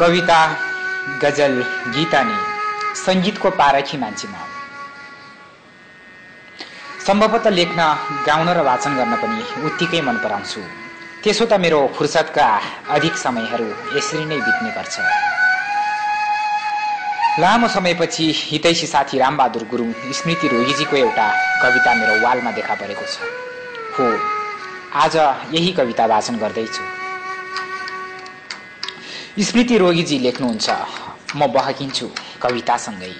कविता गजल गीत अनि सङ्गीतको पारखी मान्छे म सम्भवतः लेख्न गाउन र वाचन गर्न पनि उत्तिकै मन पराउँछु। त्यसो त मेरो फुर्सदका अधिक समयहरू यसरी नै बित्ने गर्छ। लामो समयपछि हितैसी साथी रामबहादुर गुरुङ स्मृति रोगीजीको एउटा कविता मेरो वालमा देखा परेको छ। हो आज यही कविता वाचन गर्दैछु। स्मृति रोगीजी लेख्नुहुन्छ। म बहकिन्छु कवितासँगै।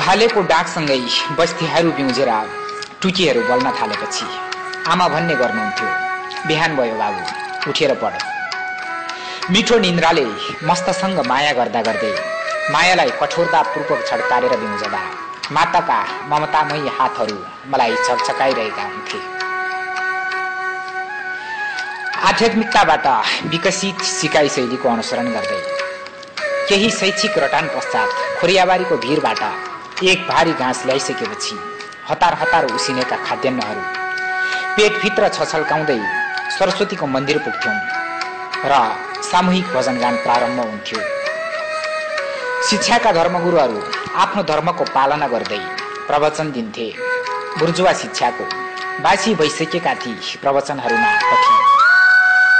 भालेको डाकसँगै बस्तीहरू बिउजेर टुकीहरू बल्न थालेपछि आमा भन्ने गर्नुहुन्थ्यो बिहान भयो बाबु उठेर पढ। मिठो निन्द्राले मस्तसँग माया गर्दा गर्दै मायालाई कठोरतापूर्वक छड्कारेर बिउजदा। माताका ममतामयी हातहरू मलाई छकछकाइरहेका हुन्थे। आध्यात्मिकताबाट विकसित सिकाइ शैलीको अनुसरण गर्दै केही शैक्षिक रटान पश्चात खोरियाबारीको भिरबाट एक भारी घाँस ल्याइसकेपछि हतार हतार उसिनेका खाद्यान्नहरू पेटभित्र छछल्काउँदै सरस्वतीको मन्दिर पुग्थ्यौँ र सामूहिक भजनगान प्रारम्भ हुन्थ्यो। शिक्षाका धर्मगुरुहरू आफ्नो धर्मको पालना गर्दै प्रवचन दिन्थे। बुर्जुवा शिक्षाको बासी भइसकेका ती प्रवचनहरूमा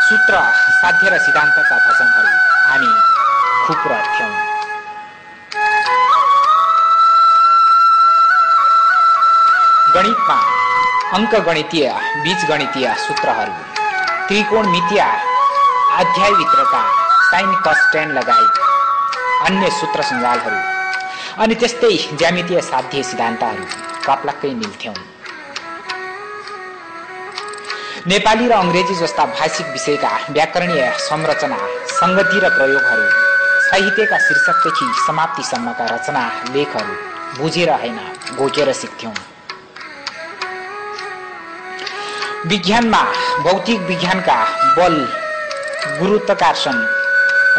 सूत्र साध्य र सिद्धान्तका भजनहरू हामी रह्थ्यौँ गणितमा अङ्क गणितीय बीज गणितीय सूत्रहरू त्रिकोणमितीय अध्यायभित्रका साइन कस्ट्यान्ड लगायत अन्य सूत्र सञ्जालहरू अनि त्यस्तै ज्यामितीय साध्य सिद्धान्तहरू कप्लक्कै मिल्थ्यौँ। नेपाली र अङ्ग्रेजी जस्ता भाषिक विषयका व्याकरणीय संरचना सङ्गति र प्रयोगहरू साहित्यका शीर्षकदेखि समाप्तिसम्मका रचना लेखहरू बुझेर होइन घोकेर सिक्थ्यौँ। विज्ञानमा भौतिक विज्ञानका बल गुरुत्वाकर्षण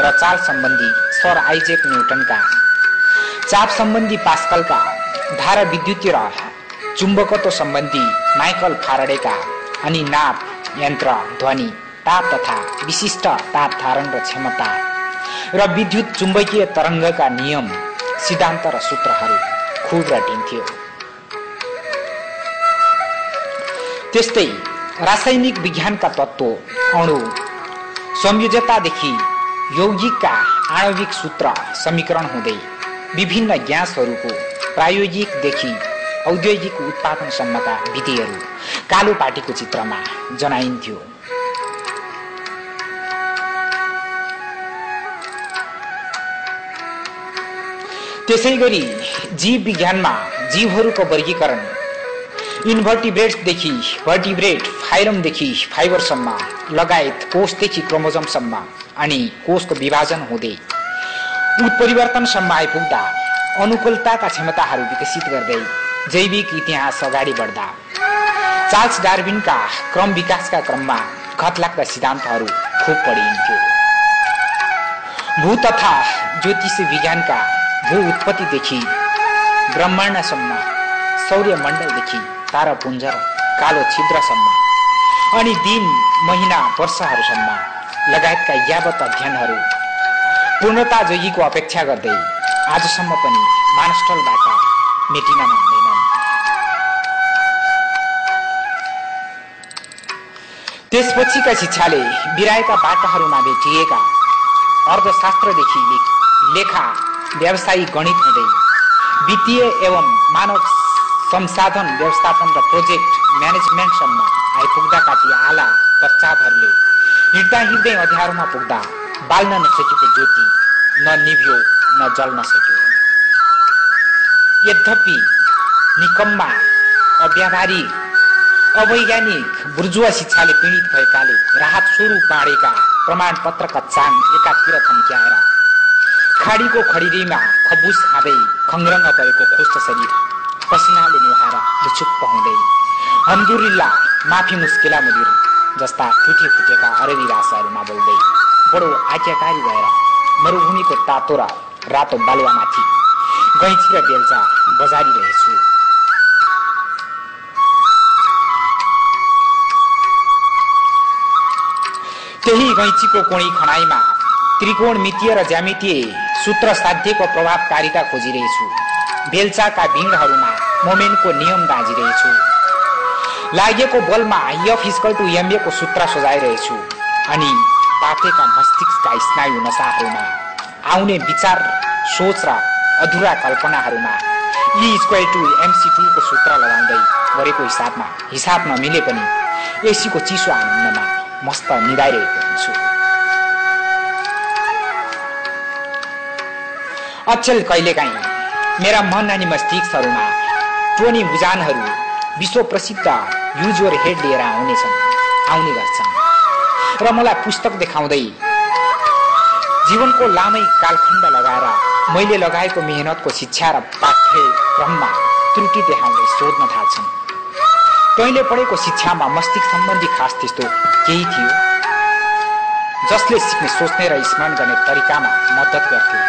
र चाल सम्बन्धी सर आइजेक न्युटनका चाप सम्बन्धी पास्कलका धारा विद्युतीय र चुम्बकत्व सम्बन्धी माइकल फारडेका अनि नाप यन्त्र ध्वनि ताप तथा विशिष्ट ताप धारण र क्षमता र विद्युत चुम्बकीय तरङ्गका नियम सिद्धान्त र सूत्रहरू खुब रटिन्थ्यो त्यस्तै रासायनिक विज्ञानका तत्त्व अणु संयोजतादेखि यौगिकका आणविक सूत्र समीकरण हुँदै विभिन्न ग्यासहरूको प्रायोगिकदेखि औद्योगिक उत्पादनसम्मका विधिहरू कालो पाटीको चित्रमा जनाइन्थ्यो। त्यसै गरी जीव विज्ञानमा जीवहरूको वर्गीकरण इन्भर्टिब्रेट्सदेखि भर्टिब्रेट फाइरमदेखि फाइबरसम्म लगायत कोषदेखि क्रोमोजमसम्म अनि कोषको विभाजन हुँदै उत्परिवर्तनसम्म आइपुग्दा अनुकूलताका क्षमताहरू विकसित गर्दै जैविक इतिहास अगाडि बढ्दा चार्ल्स डार्विनका क्रम विकासका क्रममा घतलाग्दा सिद्धान्तहरू खुब पढिन्थ्यो। भू तथा ज्योतिष विज्ञानका भू उत्पत्तिदेखि ब्रह्माण्डसम्म सौर्यमण्डलदेखि तारापुञ्ज कालो छिद्रसम्म अनि दिन महिना वर्षहरूसम्म लगायतका यावत अध्ययनहरू पूर्णता जोगीको अपेक्षा गर्दै आजसम्म पनि मानस्थलबाट मेटिन मान्दैनन् त्यसपछिका शिक्षाले बिराएका बाटाहरूमा भेटिएका अर्थशास्त्रदेखि लेखा व्यावसायिक गणित हुँदै वित्तीय एवं मानव संसाधन व्यवस्थापन र प्रोजेक्ट म्यानेजमेन्टसम्म आइपुग्दाका ती आला प्रस्तावहरूले हिँड्दा हिँड्दै अँध्यारोमा पुग्दा बाल्न नसकेको ज्योति न निभ्यो न जल्न सक्यो यद्यपि निकममा अव्यावहारिक अवैज्ञानिक बुर्जुवा शिक्षाले पीडित भएकाले राहत स्वरूप बाँडेका प्रमाणपत्रका चाङ एकातिर थन्क्याएर खाडीको खडिरीमा खबुस खाँदै खङ्ग्रङ्ग परेको खुष्ट शरीर पसिनाले नुहाएर लुचुक पाउँदै हन्दुरिल्ला माफी मुस्किला मुदिर जस्ता फुटे फुटेका अरबी भाषाहरूमा बोल्दै बडो आज्ञाकारी भएर मरुभूमिको तातो र रातो बालुवामाथि गैँची र बेलचा बजारिरहेछु। त्यही गैँचीको कोणी खनाईमा त्रिकोण मितीय र ज्यामितीय सूत्र साध्यको प्रभावकारिता खोजिरहेछु। बेलचाका भिङहरूमा मोमेन्टको नियम दाँजिरहेछु लागेको बलमा यफ इस्कल टु एमएको सूत्र सजाइरहेछु। अनि पाकेका मस्तिष्कका स्नायु नसाहरूमा आउने विचार सोच र अधुरा कल्पनाहरूमा ई स्क्वायर टु एमसी टूको सूत्र लगाउँदै गरेको हिसाबमा हिसाब नमिले पनि एसीको चिसो आनन्दमा मस्त निधाइरहेको हुन्छु। अचल कहिलेकाहीँ मेरा मन अनि मस्तिष्कहरूमा टोनी बुजानहरू विश्व प्रसिद्ध युजोर हेड लिएर आउनेछन् आउने गर्छन्। र मलाई पुस्तक देखाउँदै जीवनको लामै कालखण्ड लगाएर मैले लगाएको मेहनतको शिक्षा र पाठ्यक्रममा त्रुटि देखाउँदै सोध्न थाल्छन्। तैँले पढेको शिक्षामा मस्तिष्क सम्बन्धी खास त्यस्तो केही थियो? जसले सिक्ने सोच्ने र स्मरण गर्ने तरिकामा मद्दत गर्थ्यो।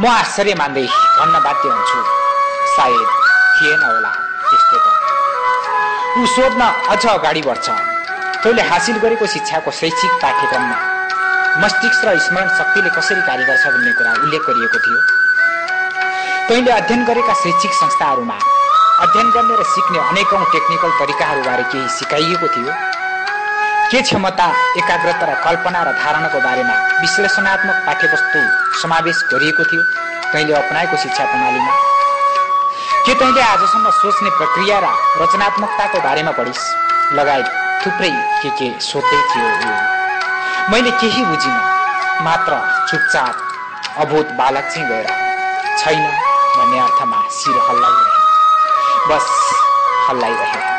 म आश्चर्य मान्दै भन्न बाध्य हुन्छु सायद थिएन होला त्यस्तो त। ऊ सोध्न अझ अगाडि बढ्छ। तैँले हासिल गरेको शिक्षाको शैक्षिक पाठ्यक्रममा मस्तिष्क र स्मरण शक्तिले कसरी कार्य गर्छ भन्ने कुरा उल्लेख गरिएको थियो। तैँले अध्ययन गरेका शैक्षिक संस्थाहरूमा अध्ययन गर्ने र सिक्ने अनेकौँ टेक्निकल तरिकाहरूबारे केही सिकाइएको थियो। के क्षमता एकाग्रता र कल्पना र धारणाको बारेमा विश्लेषणात्मक पाठ्यवस्तु समावेश गरिएको थियो? तैँले अपनाएको शिक्षा प्रणालीमा के तैँले आजसम्म सोच्ने प्रक्रिया र रचनात्मकताको बारेमा पढिस्। लगायत थुप्रै के के सोध्दै थियो मैले केही बुझिनँ मात्र चुपचाप अभूत बालक चाहिँ गएर छैन भन्ने अर्थमा शिर हल्लाइरहे। बस हल्लाइरहे।